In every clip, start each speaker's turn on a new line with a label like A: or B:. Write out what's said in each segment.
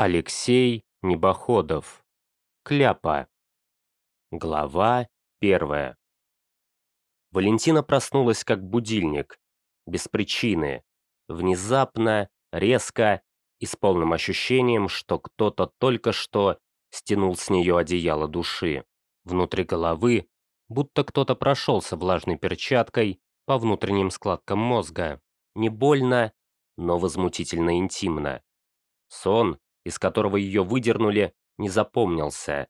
A: Алексей Небоходов. Кляпа. Глава первая. Валентина проснулась как будильник, без причины, внезапно, резко и с полным ощущением, что кто-то только что стянул с нее одеяло души. Внутри головы будто кто-то прошелся влажной перчаткой по внутренним складкам мозга. Не больно, но возмутительно интимно. Сон, из которого ее выдернули, не запомнился.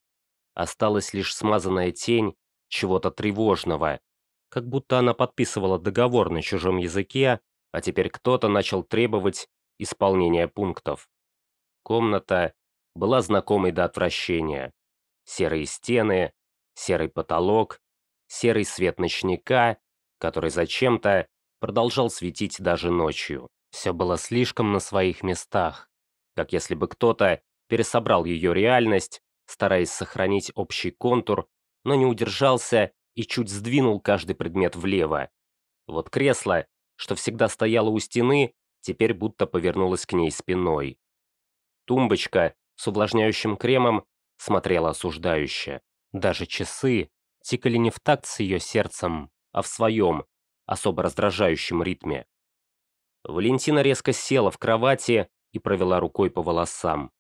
A: Осталась лишь смазанная тень чего-то тревожного, как будто она подписывала договор на чужом языке, а теперь кто-то начал требовать исполнения пунктов. Комната была знакомой до отвращения. Серые стены, серый потолок, серый свет ночника, который зачем-то продолжал светить даже ночью. Все было слишком на своих местах как если бы кто-то пересобрал ее реальность, стараясь сохранить общий контур, но не удержался и чуть сдвинул каждый предмет влево. Вот кресло, что всегда стояло у стены, теперь будто повернулось к ней спиной. Тумбочка с увлажняющим кремом смотрела осуждающе. Даже часы тикали не в такт с ее сердцем, а в своем, особо раздражающем ритме. Валентина резко села в кровати и провела рукой по волосам.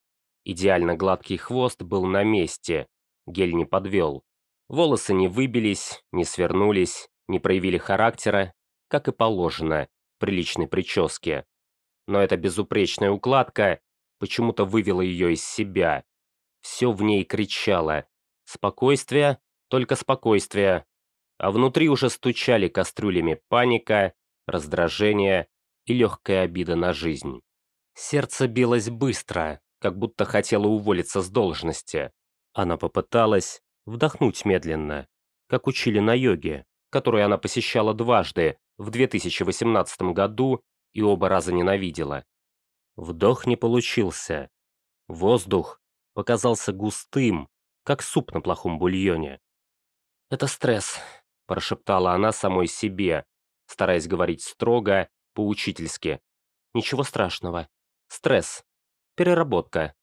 A: Идеально гладкий хвост был на месте, гель не подвел. Волосы не выбились, не свернулись, не проявили характера, как и положено, приличной прическе. Но эта безупречная укладка почему-то вывела ее из себя. Все в ней кричало «Спокойствие, только спокойствие». А внутри уже стучали кастрюлями паника, раздражение и легкая обида на жизнь. Сердце билось быстро, как будто хотело уволиться с должности. Она попыталась вдохнуть медленно, как учили на йоге, которую она посещала дважды в 2018 году и оба раза ненавидела. Вдох не получился. Воздух показался густым, как суп на плохом бульоне. «Это стресс», – прошептала она самой себе, стараясь говорить строго, поучительски. «Ничего страшного. Стресс. Переработка.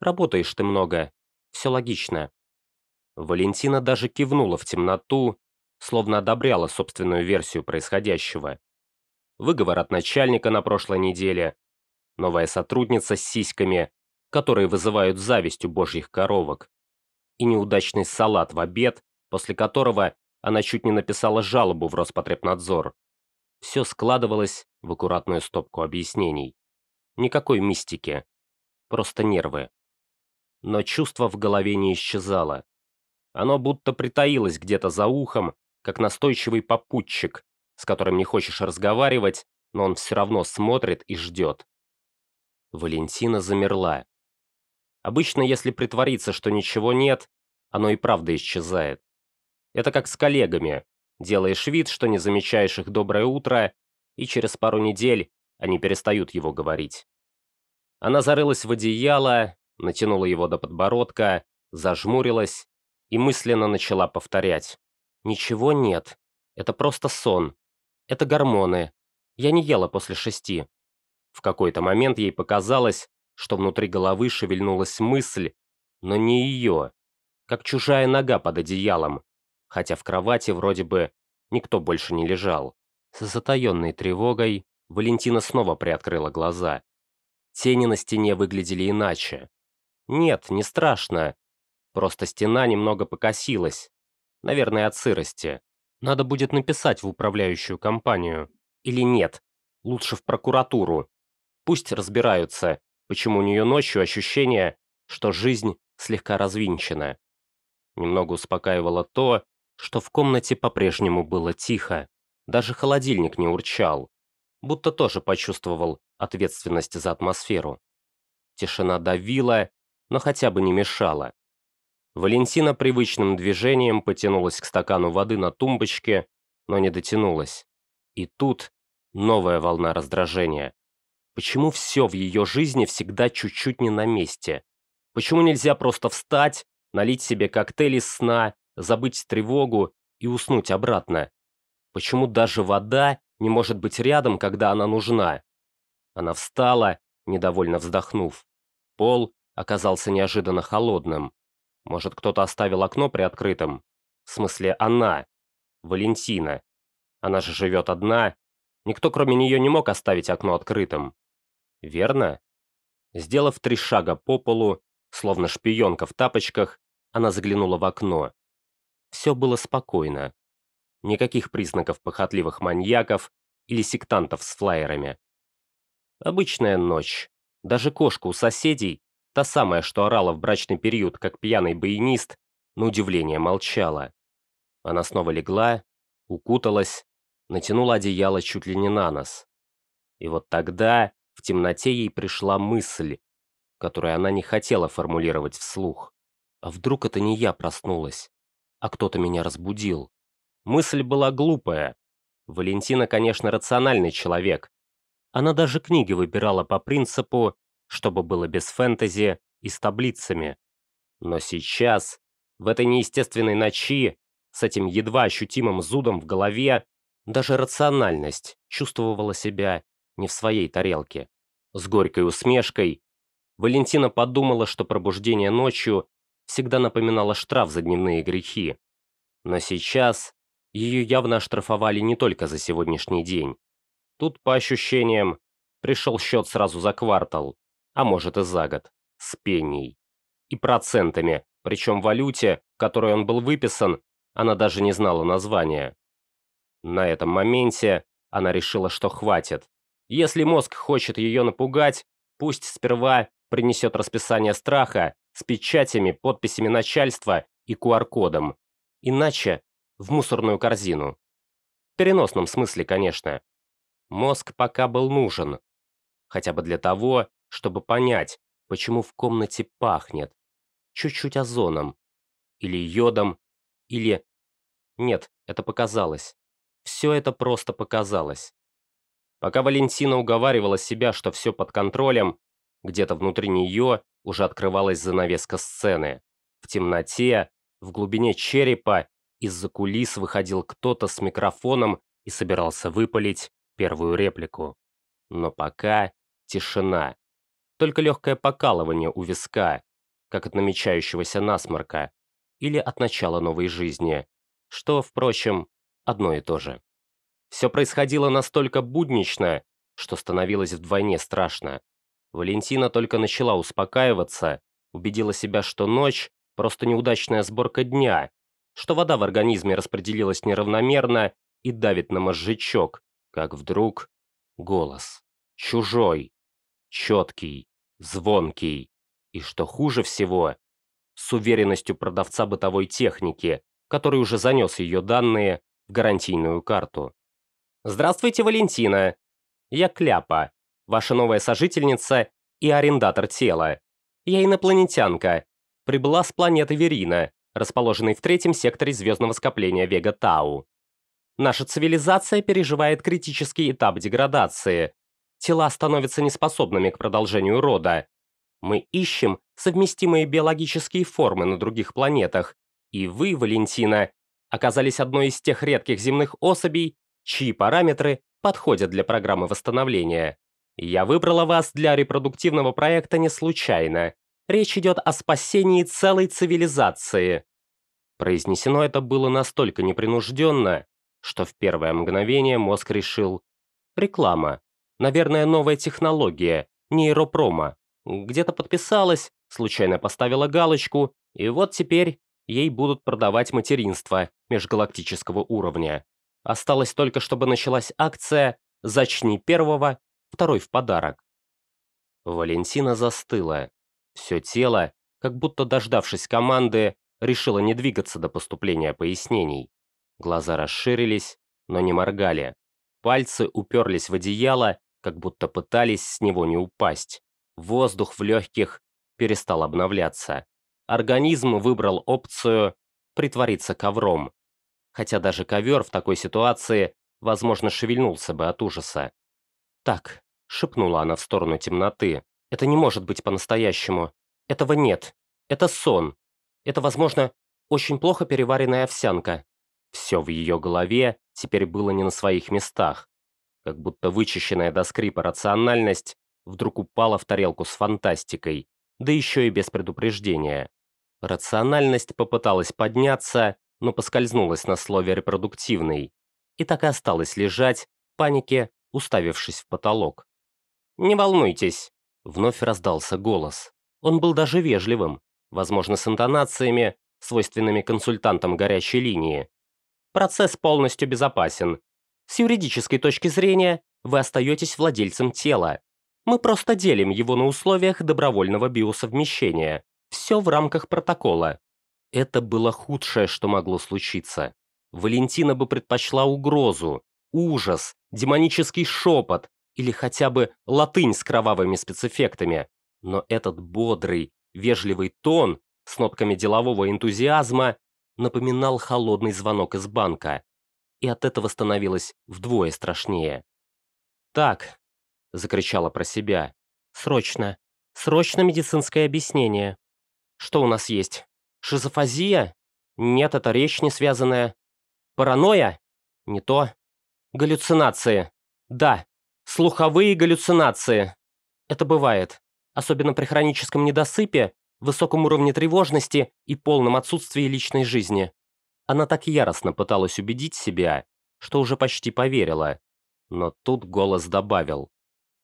A: Работаешь ты много. Все логично. Валентина даже кивнула в темноту, словно одобряла собственную версию происходящего. Выговор от начальника на прошлой неделе, новая сотрудница с сиськами, которые вызывают зависть у божьих коровок, и неудачный салат в обед, после которого она чуть не написала жалобу в Роспотребнадзор. Все складывалось в аккуратную стопку объяснений. Никакой мистики. Просто нервы. Но чувство в голове не исчезало. Оно будто притаилось где-то за ухом, как настойчивый попутчик, с которым не хочешь разговаривать, но он все равно смотрит и ждет. Валентина замерла. Обычно, если притвориться, что ничего нет, оно и правда исчезает. Это как с коллегами. Делаешь вид, что не замечаешь их доброе утро, и через пару недель они перестают его говорить. Она зарылась в одеяло, натянула его до подбородка, зажмурилась и мысленно начала повторять. «Ничего нет. Это просто сон. Это гормоны. Я не ела после шести». В какой-то момент ей показалось, что внутри головы шевельнулась мысль, но не ее, как чужая нога под одеялом, хотя в кровати вроде бы никто больше не лежал. С затаенной тревогой Валентина снова приоткрыла глаза. Тени на стене выглядели иначе. Нет, не страшно. Просто стена немного покосилась. Наверное, от сырости. Надо будет написать в управляющую компанию. Или нет, лучше в прокуратуру. Пусть разбираются, почему у нее ночью ощущение, что жизнь слегка развинчена. Немного успокаивало то, что в комнате по-прежнему было тихо. Даже холодильник не урчал будто тоже почувствовал ответственность за атмосферу. Тишина давила, но хотя бы не мешала. Валентина привычным движением потянулась к стакану воды на тумбочке, но не дотянулась. И тут новая волна раздражения. Почему все в ее жизни всегда чуть-чуть не на месте? Почему нельзя просто встать, налить себе коктейль из сна, забыть тревогу и уснуть обратно? Почему даже вода не может быть рядом, когда она нужна. Она встала, недовольно вздохнув. Пол оказался неожиданно холодным. Может, кто-то оставил окно приоткрытым? В смысле, она, Валентина. Она же живет одна. Никто, кроме нее, не мог оставить окно открытым. Верно? Сделав три шага по полу, словно шпионка в тапочках, она заглянула в окно. Все было спокойно. Никаких признаков похотливых маньяков или сектантов с флаерами. Обычная ночь. Даже кошка у соседей, та самая, что орала в брачный период, как пьяный баянист, на удивление молчала. Она снова легла, укуталась, натянула одеяло чуть ли не на нос. И вот тогда в темноте ей пришла мысль, которую она не хотела формулировать вслух. А вдруг это не я проснулась, а кто-то меня разбудил? Мысль была глупая. Валентина, конечно, рациональный человек. Она даже книги выбирала по принципу, чтобы было без фэнтези и с таблицами. Но сейчас, в этой неестественной ночи, с этим едва ощутимым зудом в голове, даже рациональность чувствовала себя не в своей тарелке. С горькой усмешкой Валентина подумала, что пробуждение ночью всегда напоминало штраф за дневные грехи. Но сейчас ее явно оштрафовали не только за сегодняшний день. Тут, по ощущениям, пришел счет сразу за квартал, а может и за год, с пеней. И процентами, причем валюте, которой он был выписан, она даже не знала названия. На этом моменте она решила, что хватит. Если мозг хочет ее напугать, пусть сперва принесет расписание страха с печатями, подписями начальства и QR-кодом. Иначе в мусорную корзину. В переносном смысле, конечно. Мозг пока был нужен. Хотя бы для того, чтобы понять, почему в комнате пахнет. Чуть-чуть озоном. Или йодом, или... Нет, это показалось. Все это просто показалось. Пока Валентина уговаривала себя, что все под контролем, где-то внутри нее уже открывалась занавеска сцены. В темноте, в глубине черепа, из-за кулис выходил кто-то с микрофоном и собирался выпалить первую реплику. Но пока тишина. Только легкое покалывание у виска, как от намечающегося насморка или от начала новой жизни, что, впрочем, одно и то же. Все происходило настолько буднично, что становилось вдвойне страшно. Валентина только начала успокаиваться, убедила себя, что ночь – просто неудачная сборка дня, что вода в организме распределилась неравномерно и давит на мозжечок, как вдруг голос. Чужой, четкий, звонкий. И что хуже всего, с уверенностью продавца бытовой техники, который уже занес ее данные в гарантийную карту. «Здравствуйте, Валентина! Я Кляпа, ваша новая сожительница и арендатор тела. Я инопланетянка, прибыла с планеты Верина, расположенной в третьем секторе звездного скопления Вега-Тау. Наша цивилизация переживает критический этап деградации. Тела становятся неспособными к продолжению рода, мы ищем совместимые биологические формы на других планетах, и вы, Валентина, оказались одной из тех редких земных особей, чьи параметры подходят для программы восстановления. Я выбрала вас для репродуктивного проекта не случайно. Речь идет о спасении целой цивилизации. Произнесено это было настолько непринужденно, что в первое мгновение мозг решил «Реклама. Наверное, новая технология, нейропрома. Где-то подписалась, случайно поставила галочку, и вот теперь ей будут продавать материнство межгалактического уровня. Осталось только, чтобы началась акция «Зачни первого, второй в подарок». Валентина застыла. Все тело, как будто дождавшись команды, решило не двигаться до поступления пояснений. Глаза расширились, но не моргали. Пальцы уперлись в одеяло, как будто пытались с него не упасть. Воздух в легких перестал обновляться. Организм выбрал опцию притвориться ковром. Хотя даже ковер в такой ситуации, возможно, шевельнулся бы от ужаса. «Так», — шепнула она в сторону темноты, — «это не может быть по-настоящему. Этого нет. Это сон. Это, возможно, очень плохо переваренная овсянка». Все в ее голове теперь было не на своих местах. Как будто вычищенная до скрипа рациональность вдруг упала в тарелку с фантастикой, да еще и без предупреждения. Рациональность попыталась подняться, но поскользнулась на слове «репродуктивный» и так и осталась лежать, в панике, уставившись в потолок. «Не волнуйтесь», — вновь раздался голос. Он был даже вежливым, возможно, с интонациями, свойственными консультантам горячей линии. Процесс полностью безопасен. С юридической точки зрения вы остаетесь владельцем тела. Мы просто делим его на условиях добровольного биосовмещения. Все в рамках протокола. Это было худшее, что могло случиться. Валентина бы предпочла угрозу, ужас, демонический шепот или хотя бы латынь с кровавыми спецэффектами. Но этот бодрый, вежливый тон с нотками делового энтузиазма напоминал холодный звонок из банка. И от этого становилось вдвое страшнее. «Так», — закричала про себя, — «срочно, срочно медицинское объяснение. Что у нас есть? Шизофазия? Нет, это речь не связанная. Паранойя? Не то. Галлюцинации. Да, слуховые галлюцинации. Это бывает, особенно при хроническом недосыпе высоком уровне тревожности и полном отсутствии личной жизни. Она так яростно пыталась убедить себя, что уже почти поверила. Но тут голос добавил.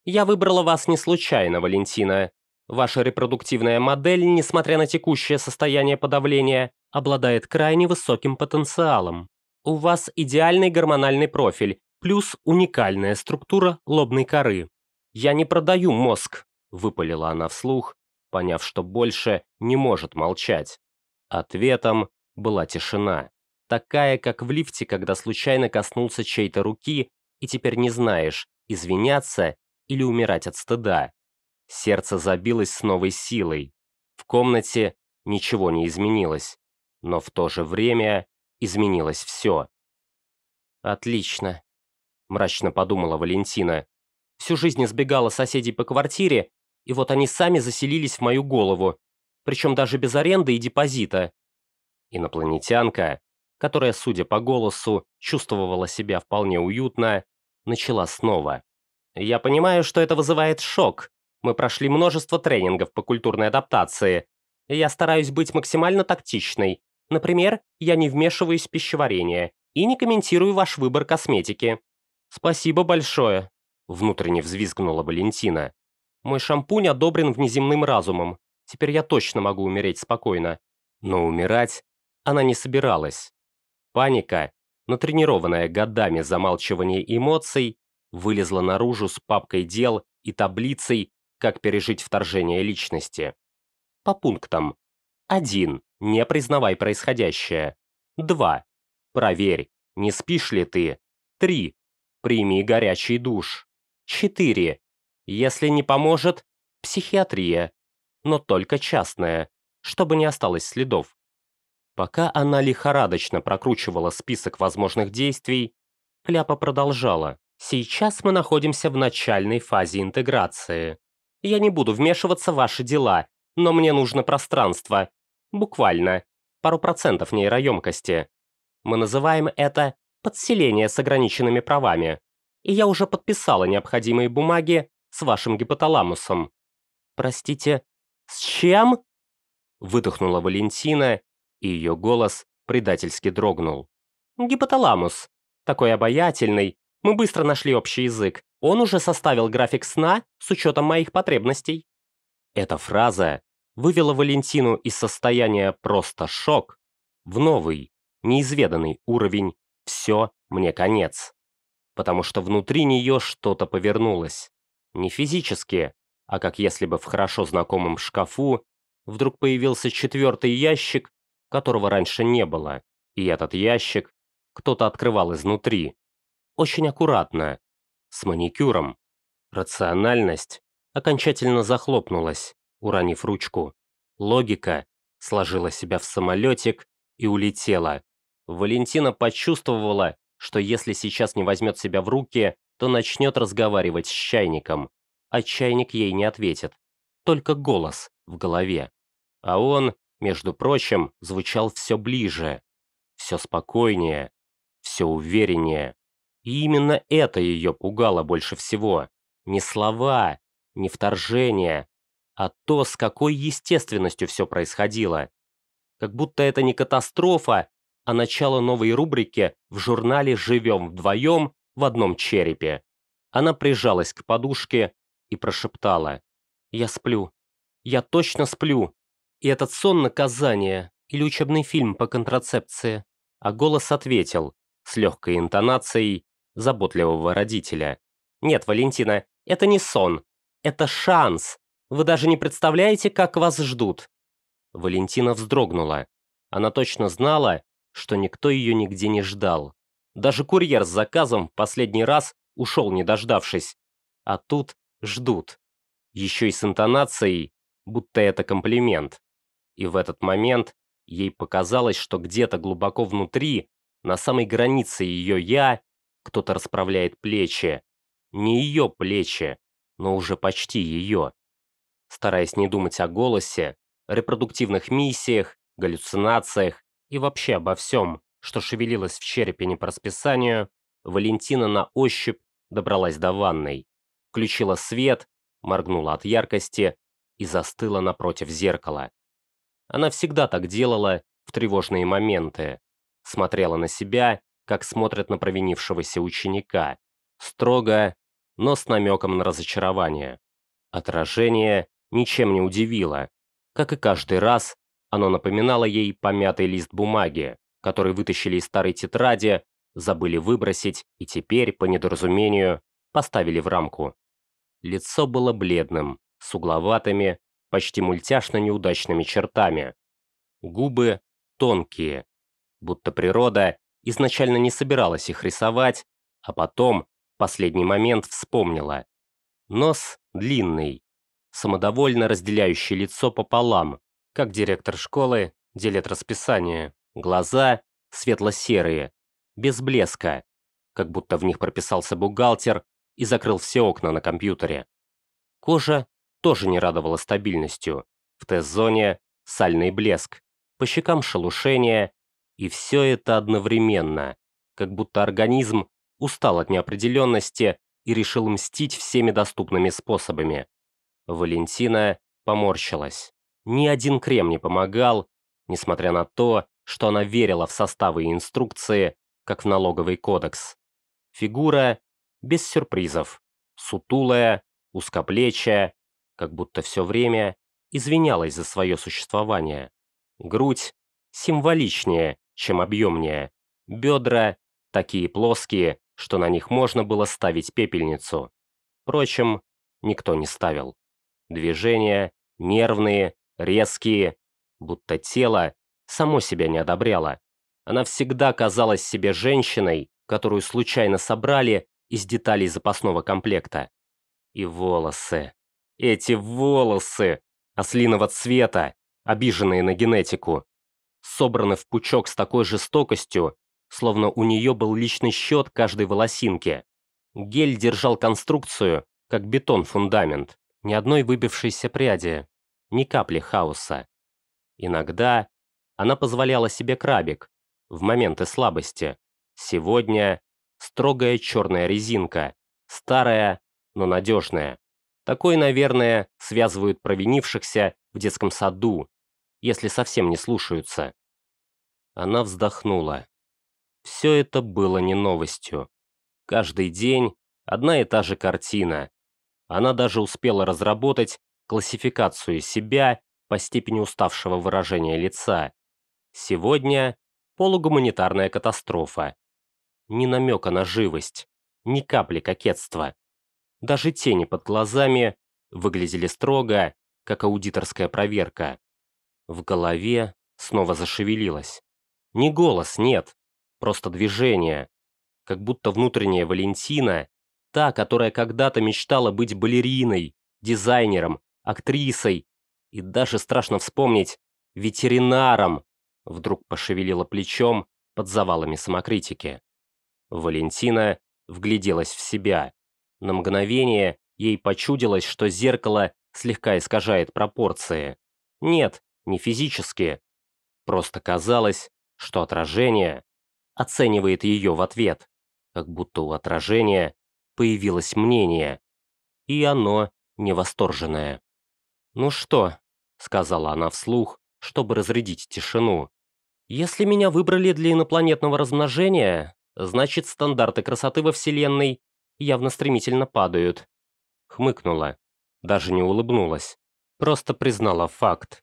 A: «Я выбрала вас не случайно, Валентина. Ваша репродуктивная модель, несмотря на текущее состояние подавления, обладает крайне высоким потенциалом. У вас идеальный гормональный профиль, плюс уникальная структура лобной коры. Я не продаю мозг», – выпалила она вслух, поняв, что больше не может молчать. Ответом была тишина, такая, как в лифте, когда случайно коснулся чьей-то руки, и теперь не знаешь, извиняться или умирать от стыда. Сердце забилось с новой силой. В комнате ничего не изменилось, но в то же время изменилось все. «Отлично», – мрачно подумала Валентина. Всю жизнь избегала соседей по квартире и вот они сами заселились в мою голову, причем даже без аренды и депозита. Инопланетянка, которая, судя по голосу, чувствовала себя вполне уютно, начала снова. «Я понимаю, что это вызывает шок. Мы прошли множество тренингов по культурной адаптации. Я стараюсь быть максимально тактичной. Например, я не вмешиваюсь в пищеварение и не комментирую ваш выбор косметики». «Спасибо большое», — внутренне взвизгнула Валентина. Мой шампунь одобрен внеземным разумом. Теперь я точно могу умереть спокойно. Но умирать она не собиралась. Паника, натренированная годами замалчивания эмоций, вылезла наружу с папкой дел и таблицей, как пережить вторжение личности. По пунктам. 1. Не признавай происходящее. 2. Проверь, не спишь ли ты. 3. Прими горячий душ. 4. Если не поможет, психиатрия, но только частная, чтобы не осталось следов. Пока она лихорадочно прокручивала список возможных действий, Кляпа продолжала. «Сейчас мы находимся в начальной фазе интеграции. Я не буду вмешиваться в ваши дела, но мне нужно пространство. Буквально. Пару процентов нейроемкости. Мы называем это подселение с ограниченными правами. И я уже подписала необходимые бумаги с вашим гипоталамусом». «Простите, с чем?» Выдохнула Валентина, и ее голос предательски дрогнул. «Гипоталамус. Такой обаятельный. Мы быстро нашли общий язык. Он уже составил график сна с учетом моих потребностей». Эта фраза вывела Валентину из состояния «просто шок» в новый, неизведанный уровень «все, мне конец». Потому что внутри нее что-то повернулось. Не физически, а как если бы в хорошо знакомом шкафу вдруг появился четвертый ящик, которого раньше не было, и этот ящик кто-то открывал изнутри. Очень аккуратно, с маникюром. Рациональность окончательно захлопнулась, уронив ручку. Логика сложила себя в самолетик и улетела. Валентина почувствовала, что если сейчас не возьмет себя в руки, то начнет разговаривать с чайником, а чайник ей не ответит. Только голос в голове. А он, между прочим, звучал все ближе, все спокойнее, все увереннее. И именно это ее пугало больше всего. Не слова, не вторжение, а то, с какой естественностью все происходило. Как будто это не катастрофа, а начало новой рубрики в журнале «Живем вдвоем» в одном черепе. Она прижалась к подушке и прошептала. «Я сплю. Я точно сплю. И этот сон наказание или учебный фильм по контрацепции». А голос ответил с легкой интонацией заботливого родителя. «Нет, Валентина, это не сон. Это шанс. Вы даже не представляете, как вас ждут». Валентина вздрогнула. Она точно знала, что никто ее нигде не ждал. Даже курьер с заказом последний раз ушел, не дождавшись. А тут ждут. Еще и с интонацией, будто это комплимент. И в этот момент ей показалось, что где-то глубоко внутри, на самой границе ее «я», кто-то расправляет плечи. Не ее плечи, но уже почти ее. Стараясь не думать о голосе, репродуктивных миссиях, галлюцинациях и вообще обо всем, что шевелилось в черепе не по расписанию, Валентина на ощупь добралась до ванной, включила свет, моргнула от яркости и застыла напротив зеркала. Она всегда так делала в тревожные моменты, смотрела на себя, как смотрят на провинившегося ученика, строго, но с намеком на разочарование. Отражение ничем не удивило. Как и каждый раз, оно напоминало ей помятый лист бумаги, который вытащили из старой тетради, забыли выбросить и теперь, по недоразумению, поставили в рамку. Лицо было бледным, с угловатыми, почти мультяшно неудачными чертами. Губы тонкие, будто природа изначально не собиралась их рисовать, а потом, в последний момент, вспомнила. Нос длинный, самодовольно разделяющий лицо пополам, как директор школы делит расписание. Глаза светло-серые, без блеска, как будто в них прописался бухгалтер и закрыл все окна на компьютере. Кожа тоже не радовала стабильностью. В тест-зоне сальный блеск, по щекам шелушение, и все это одновременно, как будто организм устал от неопределенности и решил мстить всеми доступными способами. Валентина поморщилась. Ни один крем не помогал, несмотря на то, что она верила в составы и инструкции, как в налоговый кодекс. Фигура без сюрпризов, сутулая, узкоплечая, как будто все время извинялась за свое существование. Грудь символичнее, чем объемнее. Бедра такие плоские, что на них можно было ставить пепельницу. Впрочем, никто не ставил. Движения нервные, резкие, будто тело само себя не одобряло. Она всегда казалась себе женщиной, которую случайно собрали из деталей запасного комплекта. И волосы. Эти волосы! Ослиного цвета, обиженные на генетику. Собраны в пучок с такой жестокостью, словно у нее был личный счет каждой волосинки. Гель держал конструкцию, как бетон-фундамент. Ни одной выбившейся пряди, ни капли хаоса. Иногда она позволяла себе крабик в моменты слабости. Сегодня строгая черная резинка, старая, но надежная. Такой, наверное, связывают провинившихся в детском саду, если совсем не слушаются. Она вздохнула. Все это было не новостью. Каждый день одна и та же картина. Она даже успела разработать классификацию себя по степени уставшего выражения лица. Сегодня полугуманитарная катастрофа. Ни намека на живость, ни капли кокетства. Даже тени под глазами выглядели строго, как аудиторская проверка. В голове снова зашевелилось. Не голос, нет, просто движение. Как будто внутренняя Валентина, та, которая когда-то мечтала быть балериной, дизайнером, актрисой и даже страшно вспомнить ветеринаром, вдруг пошевелила плечом под завалами самокритики. Валентина вгляделась в себя. На мгновение ей почудилось, что зеркало слегка искажает пропорции. Нет, не физически. Просто казалось, что отражение оценивает ее в ответ, как будто у отражения появилось мнение, и оно невосторженное. «Ну что?» — сказала она вслух, чтобы разрядить тишину. «Если меня выбрали для инопланетного размножения, значит, стандарты красоты во Вселенной явно стремительно падают». Хмыкнула, даже не улыбнулась, просто признала факт.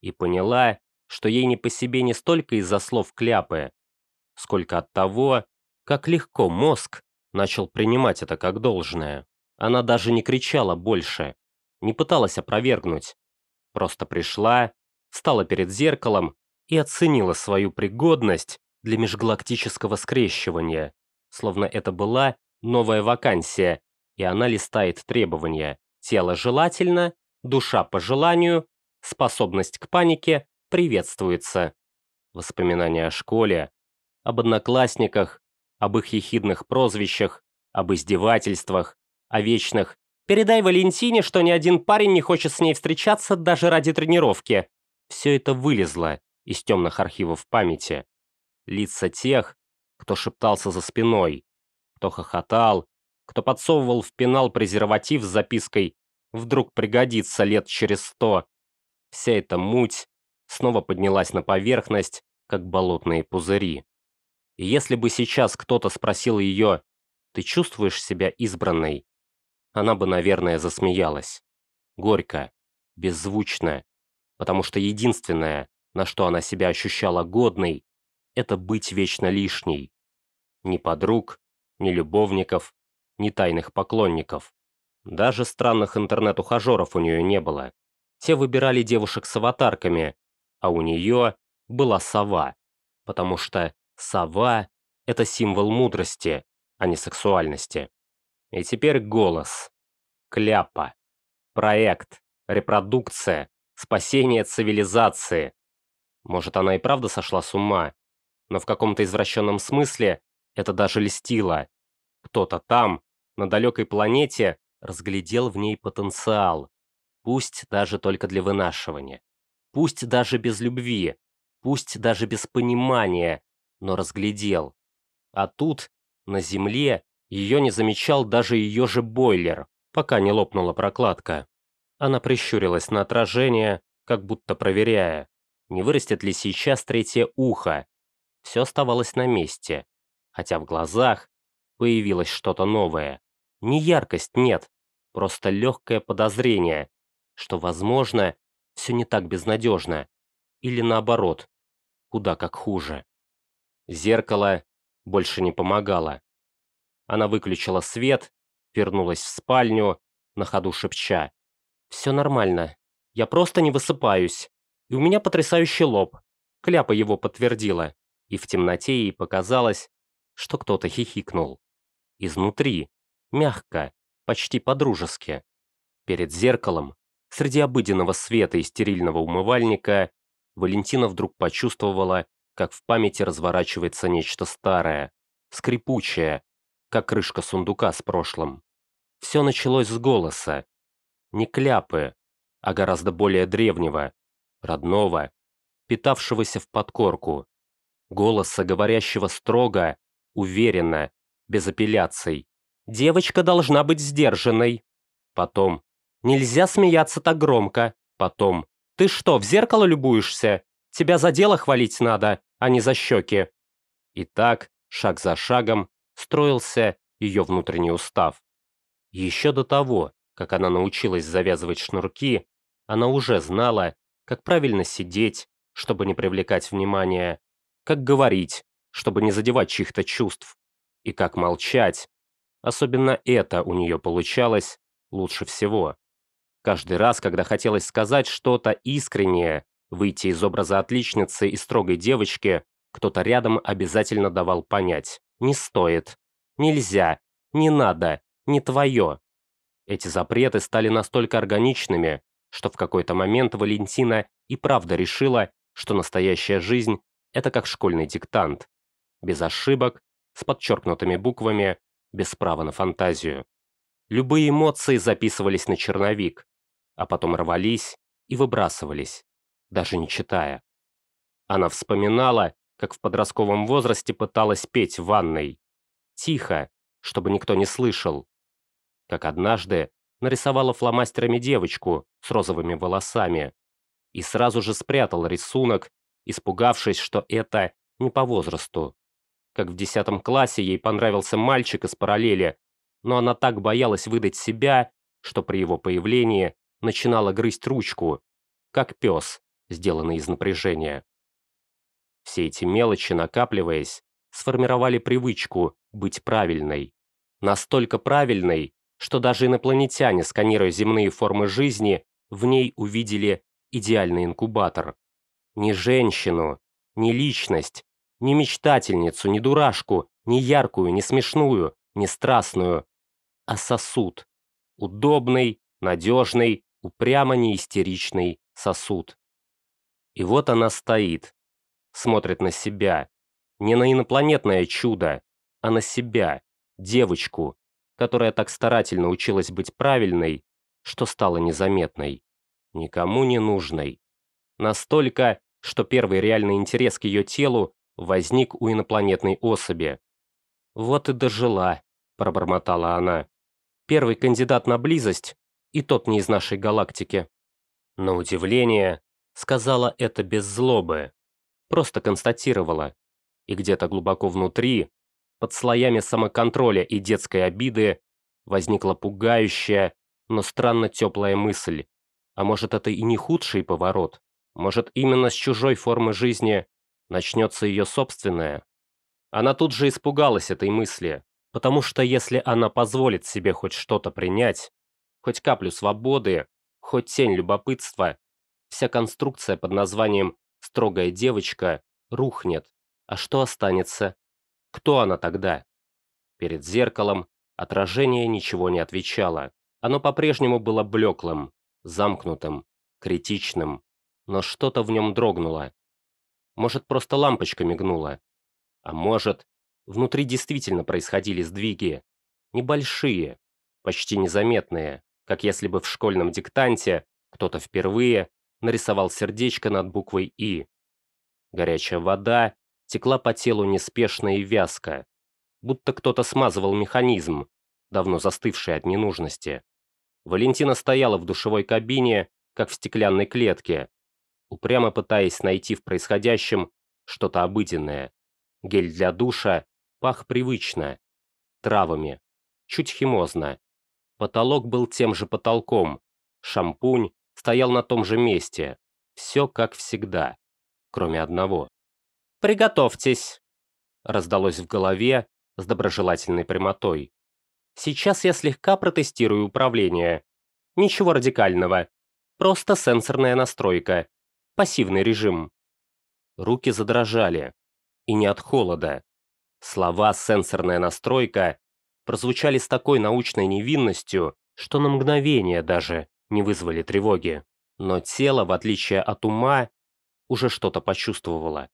A: И поняла, что ей не по себе не столько из-за слов кляпы, сколько от того, как легко мозг начал принимать это как должное. Она даже не кричала больше, не пыталась опровергнуть. Просто пришла, встала перед зеркалом и оценила свою пригодность для межгалактического скрещивания, словно это была новая вакансия, и она листает требования. Тело желательно, душа по желанию, способность к панике приветствуется. Воспоминания о школе, об одноклассниках, об их ехидных прозвищах, об издевательствах, о вечных «передай Валентине, что ни один парень не хочет с ней встречаться даже ради тренировки». Все это вылезло из темных архивов памяти. Лица тех, кто шептался за спиной, кто хохотал, кто подсовывал в пенал презерватив с запиской «Вдруг пригодится лет через сто». Вся эта муть снова поднялась на поверхность, как болотные пузыри. И если бы сейчас кто-то спросил ее, «Ты чувствуешь себя избранной?» Она бы, наверное, засмеялась. Горько, беззвучно, потому что единственное, на что она себя ощущала годной, это быть вечно лишней. Ни подруг, ни любовников, ни тайных поклонников. Даже странных интернет-ухажеров у нее не было. Те выбирали девушек с аватарками, а у нее была сова, потому что Сова — это символ мудрости, а не сексуальности. И теперь голос. Кляпа. Проект. Репродукция. Спасение цивилизации. Может, она и правда сошла с ума, но в каком-то извращенном смысле это даже льстило. Кто-то там, на далекой планете, разглядел в ней потенциал. Пусть даже только для вынашивания. Пусть даже без любви. Пусть даже без понимания, но разглядел. А тут, на земле, ее не замечал даже ее же бойлер, пока не лопнула прокладка. Она прищурилась на отражение, как будто проверяя, не вырастет ли сейчас третье ухо. Все оставалось на месте, хотя в глазах появилось что-то новое. Не яркость, нет, просто легкое подозрение, что, возможно, все не так безнадежно, или наоборот, куда как хуже. Зеркало больше не помогало. Она выключила свет, вернулась в спальню, на ходу шепча. «Все нормально. Я просто не высыпаюсь. И у меня потрясающий лоб». Кляпа его подтвердила. И в темноте ей показалось, что кто-то хихикнул. Изнутри, мягко, почти по-дружески. Перед зеркалом, среди обыденного света и стерильного умывальника, Валентина вдруг почувствовала, как в памяти разворачивается нечто старое, скрипучее, как крышка сундука с прошлым. Все началось с голоса. Не кляпы, а гораздо более древнего, родного, питавшегося в подкорку. Голоса, говорящего строго, уверенно, без апелляций. «Девочка должна быть сдержанной». Потом «Нельзя смеяться так громко». Потом «Ты что, в зеркало любуешься? Тебя за дело хвалить надо, а не за щеки. И так, шаг за шагом, строился ее внутренний устав. Еще до того, как она научилась завязывать шнурки, она уже знала, как правильно сидеть, чтобы не привлекать внимания, как говорить, чтобы не задевать чьих-то чувств, и как молчать. Особенно это у нее получалось лучше всего. Каждый раз, когда хотелось сказать что-то искреннее, Выйти из образа отличницы и строгой девочки кто-то рядом обязательно давал понять. Не стоит. Нельзя. Не надо. Не твое. Эти запреты стали настолько органичными, что в какой-то момент Валентина и правда решила, что настоящая жизнь – это как школьный диктант. Без ошибок, с подчеркнутыми буквами, без права на фантазию. Любые эмоции записывались на черновик, а потом рвались и выбрасывались даже не читая. Она вспоминала, как в подростковом возрасте пыталась петь в ванной. Тихо, чтобы никто не слышал. Как однажды нарисовала фломастерами девочку с розовыми волосами и сразу же спрятала рисунок, испугавшись, что это не по возрасту. Как в десятом классе ей понравился мальчик из параллели, но она так боялась выдать себя, что при его появлении начинала грызть ручку, как пес, сделанный из напряжения. Все эти мелочи, накапливаясь, сформировали привычку быть правильной. Настолько правильной, что даже инопланетяне, сканируя земные формы жизни, в ней увидели идеальный инкубатор. Не женщину, не личность, не мечтательницу, не дурашку, не яркую, не смешную, не страстную, а сосуд. Удобный, надежный, упрямо неистеричный сосуд. И вот она стоит, смотрит на себя. Не на инопланетное чудо, а на себя, девочку, которая так старательно училась быть правильной, что стала незаметной, никому не нужной. Настолько, что первый реальный интерес к ее телу возник у инопланетной особи. «Вот и дожила», – пробормотала она. «Первый кандидат на близость, и тот не из нашей галактики». На удивление, сказала это без злобы, просто констатировала. И где-то глубоко внутри, под слоями самоконтроля и детской обиды, возникла пугающая, но странно теплая мысль. А может, это и не худший поворот? Может, именно с чужой формы жизни начнется ее собственная? Она тут же испугалась этой мысли, потому что если она позволит себе хоть что-то принять, хоть каплю свободы, хоть тень любопытства, вся конструкция под названием «строгая девочка» рухнет. А что останется? Кто она тогда? Перед зеркалом отражение ничего не отвечало. Оно по-прежнему было блеклым, замкнутым, критичным, но что-то в нем дрогнуло. Может, просто лампочка мигнула. А может, внутри действительно происходили сдвиги. Небольшие, почти незаметные, как если бы в школьном диктанте кто-то впервые нарисовал сердечко над буквой «И». Горячая вода текла по телу неспешно и вязко, будто кто-то смазывал механизм, давно застывший от ненужности. Валентина стояла в душевой кабине, как в стеклянной клетке, упрямо пытаясь найти в происходящем что-то обыденное. Гель для душа пах привычно, травами, чуть химозно. Потолок был тем же потолком, шампунь стоял на том же месте. Все как всегда, кроме одного. «Приготовьтесь!» раздалось в голове с доброжелательной прямотой. «Сейчас я слегка протестирую управление. Ничего радикального. Просто сенсорная настройка. Пассивный режим». Руки задрожали. И не от холода. Слова «сенсорная настройка» прозвучали с такой научной невинностью, что на мгновение даже не вызвали тревоги. Но тело, в отличие от ума, уже что-то почувствовало.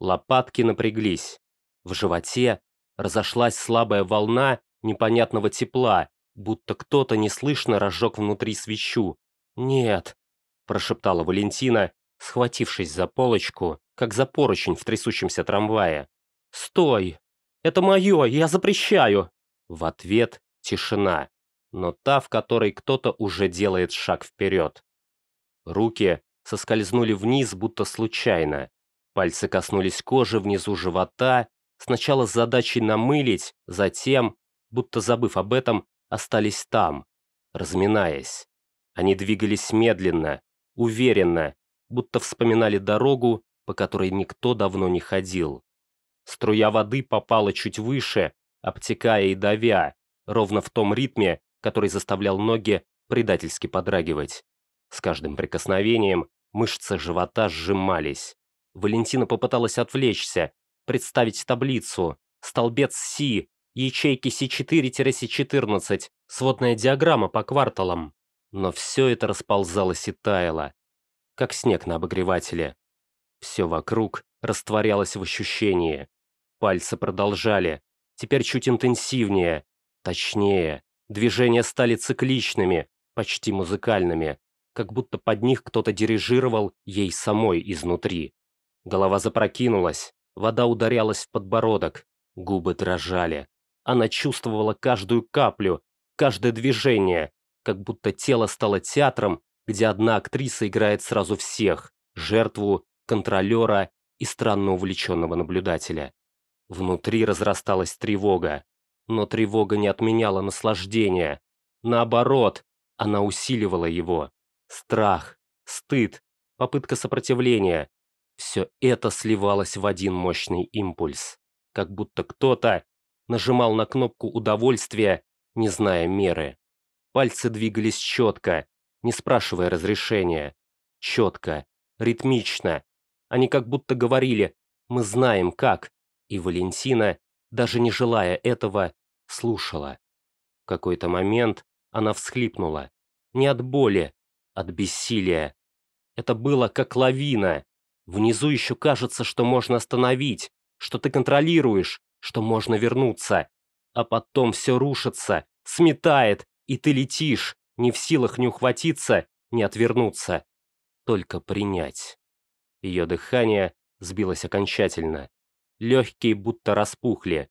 A: Лопатки напряглись. В животе разошлась слабая волна непонятного тепла, будто кто-то неслышно разжег внутри свечу. «Нет», – прошептала Валентина, схватившись за полочку, как за поручень в трясущемся трамвае. «Стой! Это мое, я запрещаю!» В ответ тишина но та, в которой кто-то уже делает шаг вперед. Руки соскользнули вниз, будто случайно. Пальцы коснулись кожи внизу живота, сначала с задачей намылить, затем, будто забыв об этом, остались там, разминаясь. Они двигались медленно, уверенно, будто вспоминали дорогу, по которой никто давно не ходил. Струя воды попала чуть выше, обтекая и давя, ровно в том ритме, который заставлял ноги предательски подрагивать. С каждым прикосновением мышцы живота сжимались. Валентина попыталась отвлечься, представить таблицу, столбец Си, ячейки Си4-Си14, сводная диаграмма по кварталам. Но все это расползалось и таяло, как снег на обогревателе. Все вокруг растворялось в ощущении. Пальцы продолжали, теперь чуть интенсивнее, точнее, Движения стали цикличными, почти музыкальными, как будто под них кто-то дирижировал ей самой изнутри. Голова запрокинулась, вода ударялась в подбородок, губы дрожали. Она чувствовала каждую каплю, каждое движение, как будто тело стало театром, где одна актриса играет сразу всех – жертву, контролера и странно увлеченного наблюдателя. Внутри разрасталась тревога, но тревога не отменяла наслаждения. Наоборот, она усиливала его. Страх, стыд, попытка сопротивления – все это сливалось в один мощный импульс, как будто кто-то нажимал на кнопку удовольствия, не зная меры. Пальцы двигались четко, не спрашивая разрешения. Четко, ритмично. Они как будто говорили «мы знаем как», и Валентина, даже не желая этого, слушала. В какой-то момент она всхлипнула. Не от боли, от бессилия. Это было как лавина. Внизу еще кажется, что можно остановить, что ты контролируешь, что можно вернуться. А потом все рушится, сметает, и ты летишь, не в силах ни ухватиться, ни отвернуться. Только принять. Ее дыхание сбилось окончательно. Легкие будто распухли.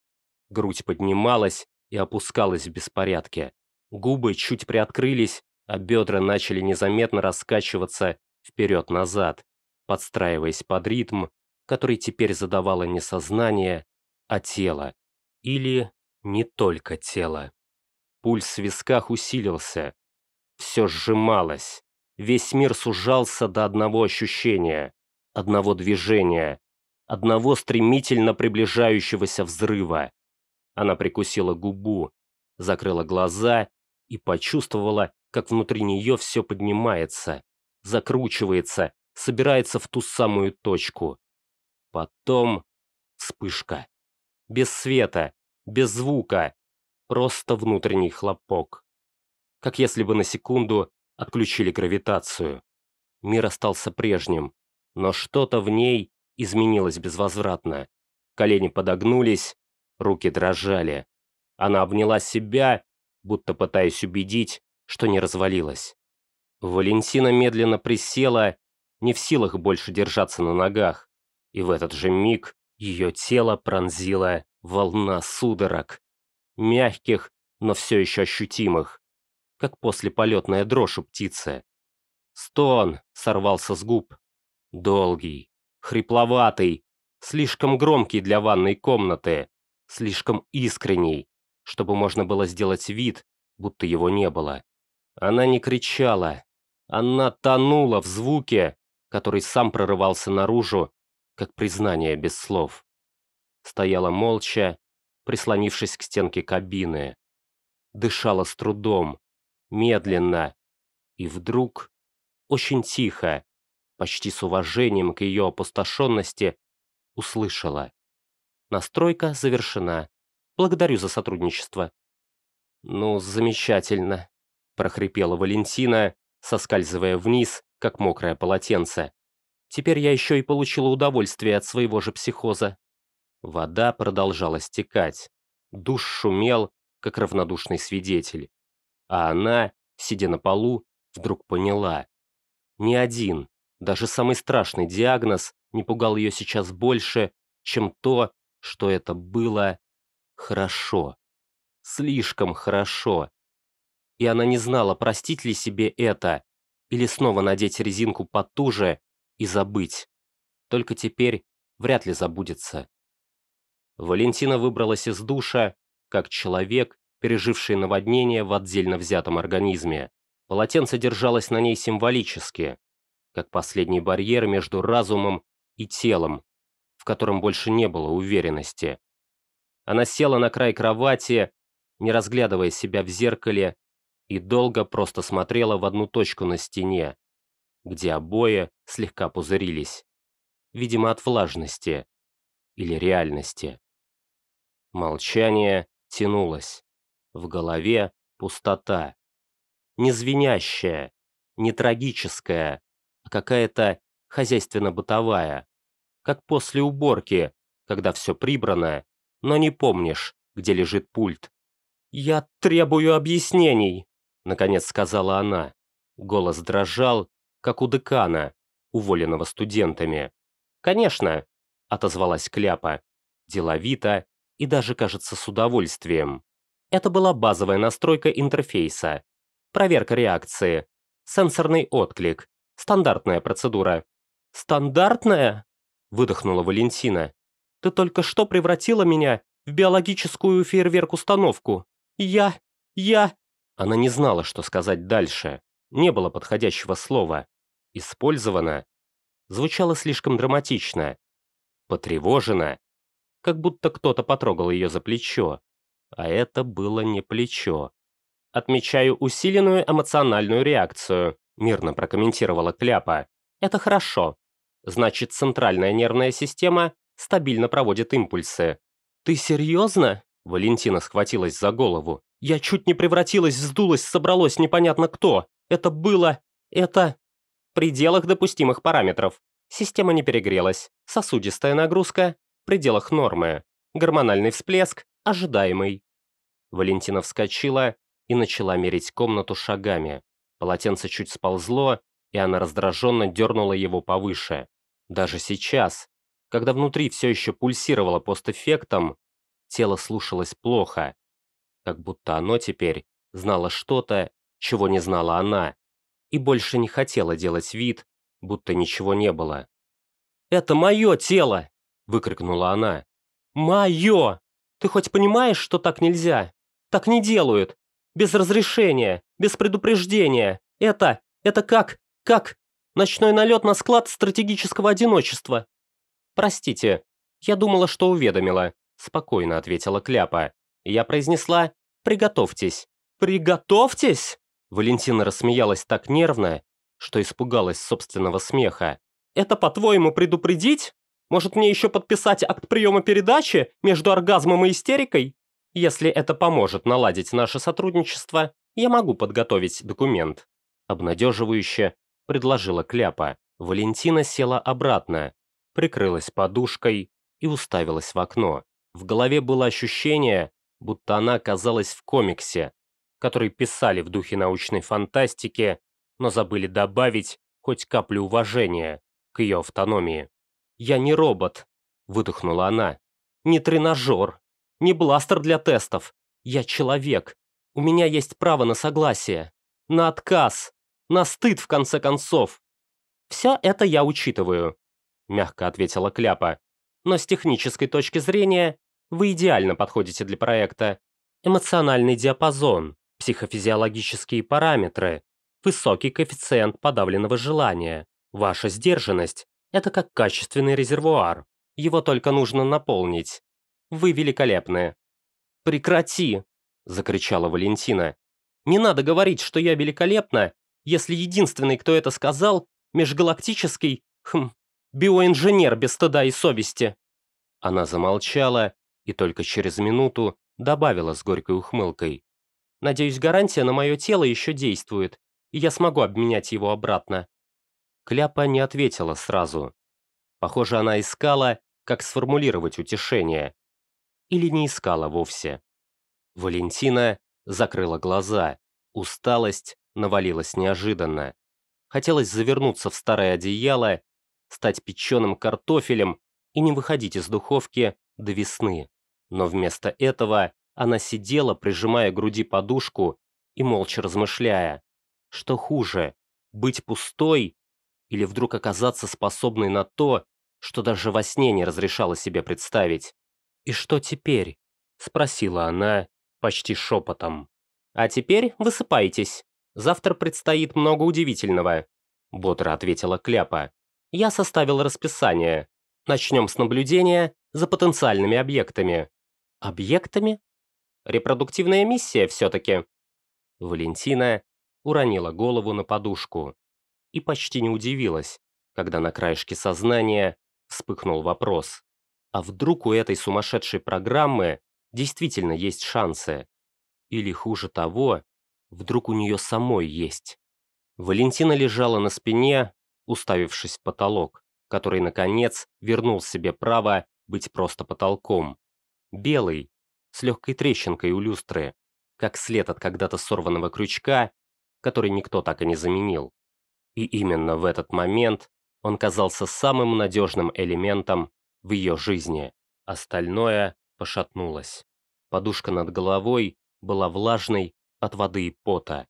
A: Грудь поднималась и опускалась в беспорядке. Губы чуть приоткрылись, а бедра начали незаметно раскачиваться вперед-назад, подстраиваясь под ритм, который теперь задавало не сознание, а тело. Или не только тело. Пульс в висках усилился. Все сжималось. Весь мир сужался до одного ощущения, одного движения, одного стремительно приближающегося взрыва. Она прикусила губу, закрыла глаза и почувствовала, как внутри нее все поднимается, закручивается, собирается в ту самую точку. Потом вспышка. Без света, без звука, Просто внутренний хлопок. Как если бы на секунду отключили гравитацию. Мир остался прежним, но что-то в ней изменилось безвозвратно. Колени подогнулись, руки дрожали. Она обняла себя, будто пытаясь убедить, что не развалилась. Валентина медленно присела, не в силах больше держаться на ногах, и в этот же миг ее тело пронзила волна судорог мягких, но все еще ощутимых, как после полетная дрожь у птицы. Стон сорвался с губ. Долгий, хрипловатый, слишком громкий для ванной комнаты, слишком искренний, чтобы можно было сделать вид, будто его не было. Она не кричала, она тонула в звуке, который сам прорывался наружу, как признание без слов. Стояла молча, прислонившись к стенке кабины. Дышала с трудом, медленно. И вдруг, очень тихо, почти с уважением к ее опустошенности, услышала. Настройка завершена. Благодарю за сотрудничество. Ну, замечательно, прохрипела Валентина, соскальзывая вниз, как мокрое полотенце. Теперь я еще и получила удовольствие от своего же психоза. Вода продолжала стекать. Душ шумел, как равнодушный свидетель. А она, сидя на полу, вдруг поняла. Ни один, даже самый страшный диагноз не пугал ее сейчас больше, чем то, что это было хорошо. Слишком хорошо. И она не знала, простить ли себе это, или снова надеть резинку потуже и забыть. Только теперь вряд ли забудется. Валентина выбралась из душа, как человек, переживший наводнение в отдельно взятом организме. Полотенце держалось на ней символически, как последний барьер между разумом и телом, в котором больше не было уверенности. Она села на край кровати, не разглядывая себя в зеркале, и долго просто смотрела в одну точку на стене, где обои слегка пузырились, видимо, от влажности или реальности. Молчание тянулось. В голове пустота. Не звенящая, не трагическая, какая-то хозяйственно-бытовая. Как после уборки, когда все прибрано, но не помнишь, где лежит пульт. «Я требую объяснений», — наконец сказала она. Голос дрожал, как у декана, уволенного студентами. «Конечно», — отозвалась Кляпа, деловито и даже, кажется, с удовольствием. Это была базовая настройка интерфейса. Проверка реакции. Сенсорный отклик. Стандартная процедура. «Стандартная?» – выдохнула Валентина. «Ты только что превратила меня в биологическую фейерверк-установку. Я... я...» Она не знала, что сказать дальше. Не было подходящего слова. Использовано. Звучало слишком драматично. Потревожено. Как будто кто-то потрогал ее за плечо. А это было не плечо. «Отмечаю усиленную эмоциональную реакцию», мирно прокомментировала Кляпа. «Это хорошо. Значит, центральная нервная система стабильно проводит импульсы». «Ты серьезно?» Валентина схватилась за голову. «Я чуть не превратилась, вздулась, собралось непонятно кто. Это было... это...» В пределах допустимых параметров. Система не перегрелась. Сосудистая нагрузка в пределах нормы. Гормональный всплеск ожидаемый. Валентина вскочила и начала мерить комнату шагами. Полотенце чуть сползло, и она раздраженно дернула его повыше. Даже сейчас, когда внутри все еще пульсировало постэффектом, тело слушалось плохо, как будто оно теперь знало что-то, чего не знала она, и больше не хотела делать вид, будто ничего не было. «Это мое тело!» – выкрикнула она. «Мое! Ты хоть понимаешь, что так нельзя? Так не делают! Без разрешения, без предупреждения! Это, это как, как ночной налет на склад стратегического одиночества!» «Простите, я думала, что уведомила», – спокойно ответила Кляпа. Я произнесла «Приготовьтесь». «Приготовьтесь?» Валентина рассмеялась так нервно, что испугалась собственного смеха. «Это, по-твоему, предупредить? Может, мне еще подписать акт приема передачи между оргазмом и истерикой? Если это поможет наладить наше сотрудничество, я могу подготовить документ». Обнадеживающе предложила Кляпа. Валентина села обратно, прикрылась подушкой и уставилась в окно. В голове было ощущение, будто она оказалась в комиксе, который писали в духе научной фантастики, но забыли добавить хоть каплю уважения к ее автономии. «Я не робот», — выдохнула она. «Не тренажер, не бластер для тестов. Я человек. У меня есть право на согласие, на отказ, на стыд, в конце концов. Все это я учитываю», — мягко ответила Кляпа. «Но с технической точки зрения вы идеально подходите для проекта. Эмоциональный диапазон, психофизиологические параметры, высокий коэффициент подавленного желания, ваша сдержанность – это как качественный резервуар. Его только нужно наполнить. Вы великолепны. «Прекрати!» – закричала Валентина. «Не надо говорить, что я великолепна, если единственный, кто это сказал, межгалактический, хм, биоинженер без стыда и совести». Она замолчала и только через минуту добавила с горькой ухмылкой. Надеюсь, гарантия на мое тело еще действует, и я смогу обменять его обратно». Кляпа не ответила сразу. Похоже, она искала, как сформулировать утешение. Или не искала вовсе. Валентина закрыла глаза. Усталость навалилась неожиданно. Хотелось завернуться в старое одеяло, стать печеным картофелем и не выходить из духовки до весны. Но вместо этого она сидела, прижимая к груди подушку и молча размышляя, что хуже, быть пустой или вдруг оказаться способной на то, что даже во сне не разрешала себе представить. «И что теперь?» – спросила она почти шепотом. «А теперь высыпайтесь. Завтра предстоит много удивительного», – бодро ответила Кляпа. «Я составил расписание. Начнем с наблюдения за потенциальными объектами». «Объектами?» Репродуктивная миссия все-таки». Валентина уронила голову на подушку и почти не удивилась, когда на краешке сознания вспыхнул вопрос. А вдруг у этой сумасшедшей программы действительно есть шансы? Или хуже того, вдруг у нее самой есть? Валентина лежала на спине, уставившись в потолок, который, наконец, вернул себе право быть просто потолком. Белый, с легкой трещинкой у люстры, как след от когда-то сорванного крючка, который никто так и не заменил. И именно в этот момент он казался самым надежным элементом в ее жизни. Остальное пошатнулось. Подушка над головой была влажной от воды и пота.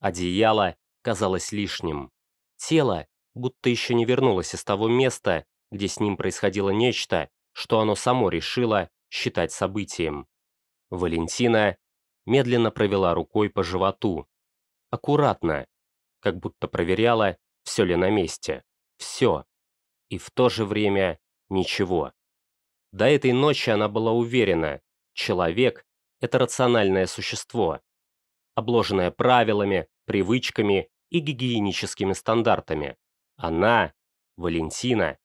A: Одеяло казалось лишним. Тело будто еще не вернулось из того места, где с ним происходило нечто, что оно само решило считать событием. Валентина медленно провела рукой по животу. Аккуратно, как будто проверяла, все ли на месте. Все. И в то же время ничего. До этой ночи она была уверена, человек – это рациональное существо, обложенное правилами, привычками и гигиеническими стандартами. Она, Валентина,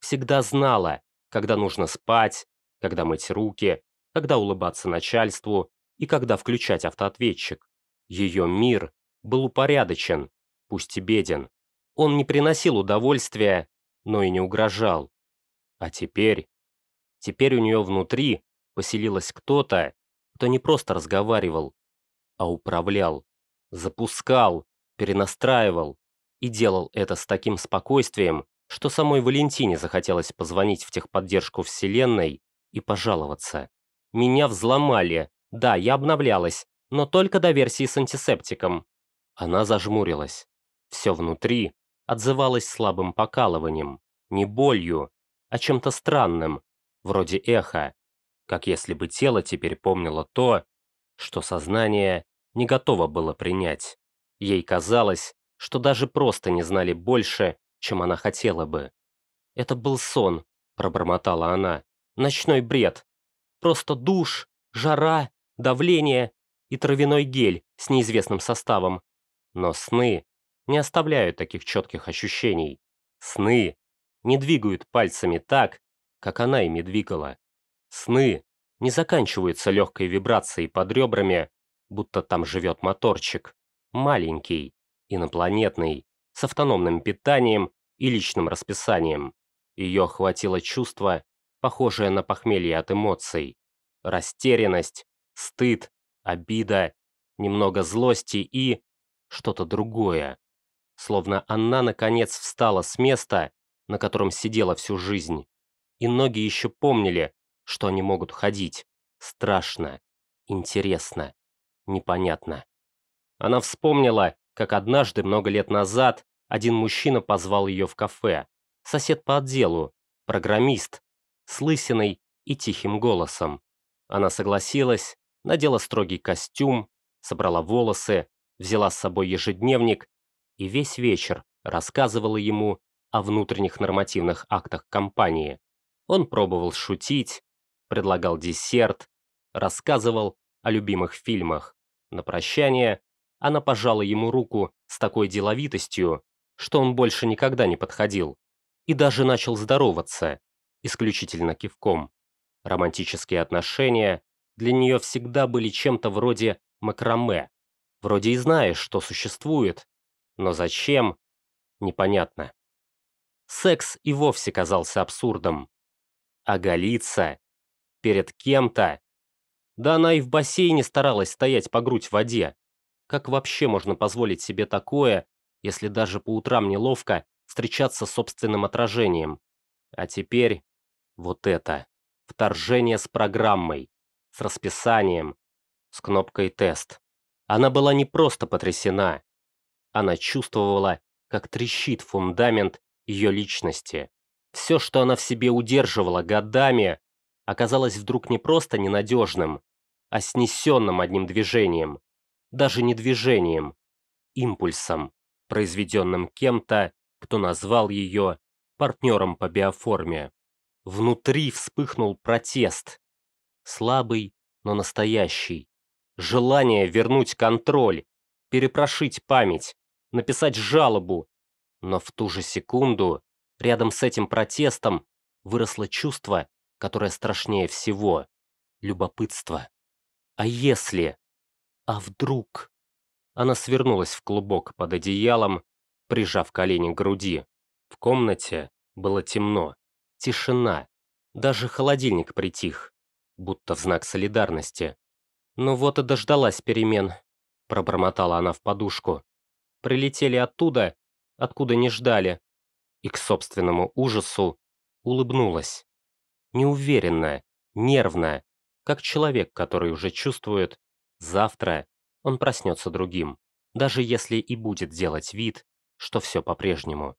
A: всегда знала, когда нужно спать, когда мыть руки, когда улыбаться начальству и когда включать автоответчик. Ее мир был упорядочен, пусть и беден. Он не приносил удовольствия, но и не угрожал. А теперь... Теперь у нее внутри поселилось кто-то, кто не просто разговаривал, а управлял, запускал, перенастраивал и делал это с таким спокойствием, что самой Валентине захотелось позвонить в техподдержку Вселенной и пожаловаться. Меня взломали, да, я обновлялась, но только до версии с антисептиком. Она зажмурилась. Все внутри отзывалось слабым покалыванием, не болью, а чем-то странным, вроде эха, как если бы тело теперь помнило то, что сознание не готово было принять. Ей казалось, что даже просто не знали больше, чем она хотела бы. «Это был сон», – пробормотала она. «Ночной бред. Просто душ, жара, давление и травяной гель с неизвестным составом. Но сны не оставляют таких четких ощущений. Сны не двигают пальцами так, как она ими двигала. Сны не заканчиваются легкой вибрацией под ребрами, будто там живет моторчик. Маленький, инопланетный, с автономным питанием и личным расписанием. Ее охватило чувство, похожее на похмелье от эмоций. Растерянность, стыд, обида, немного злости и что-то другое. Словно она, наконец, встала с места, на котором сидела всю жизнь. И ноги еще помнили, что они могут ходить. Страшно, интересно, непонятно. Она вспомнила, как однажды, много лет назад, один мужчина позвал ее в кафе. Сосед по отделу, программист, с лысиной и тихим голосом. Она согласилась, надела строгий костюм, собрала волосы, взяла с собой ежедневник и весь вечер рассказывала ему о внутренних нормативных актах компании. Он пробовал шутить, предлагал десерт, рассказывал о любимых фильмах. На прощание она пожала ему руку с такой деловитостью, что он больше никогда не подходил, и даже начал здороваться, исключительно кивком. Романтические отношения для нее всегда были чем-то вроде макраме. Вроде и знаешь, что существует, но зачем, непонятно. Секс и вовсе казался абсурдом. А голиться перед кем-то... Да она и в бассейне старалась стоять по грудь в воде. Как вообще можно позволить себе такое, если даже по утрам неловко встречаться с собственным отражением? А теперь вот это. Вторжение с программой, с расписанием, с кнопкой «Тест». Она была не просто потрясена. Она чувствовала, как трещит фундамент ее личности. Все, что она в себе удерживала годами, оказалось вдруг не просто ненадежным, а снесенным одним движением даже не движением, импульсом, произведенным кем-то, кто назвал ее партнером по биоформе. Внутри вспыхнул протест. Слабый, но настоящий. Желание вернуть контроль, перепрошить память, написать жалобу. Но в ту же секунду рядом с этим протестом выросло чувство, которое страшнее всего – любопытство. А если? А вдруг? Она свернулась в клубок под одеялом, прижав колени к груди. В комнате было темно, тишина. Даже холодильник притих, будто в знак солидарности. «Ну вот и дождалась перемен», – пробормотала она в подушку. «Прилетели оттуда, откуда не ждали». И к собственному ужасу улыбнулась. Неуверенно, нервно, как человек, который уже чувствует, Завтра он проснется другим. даже если и будет делать вид, что все по-прежнему.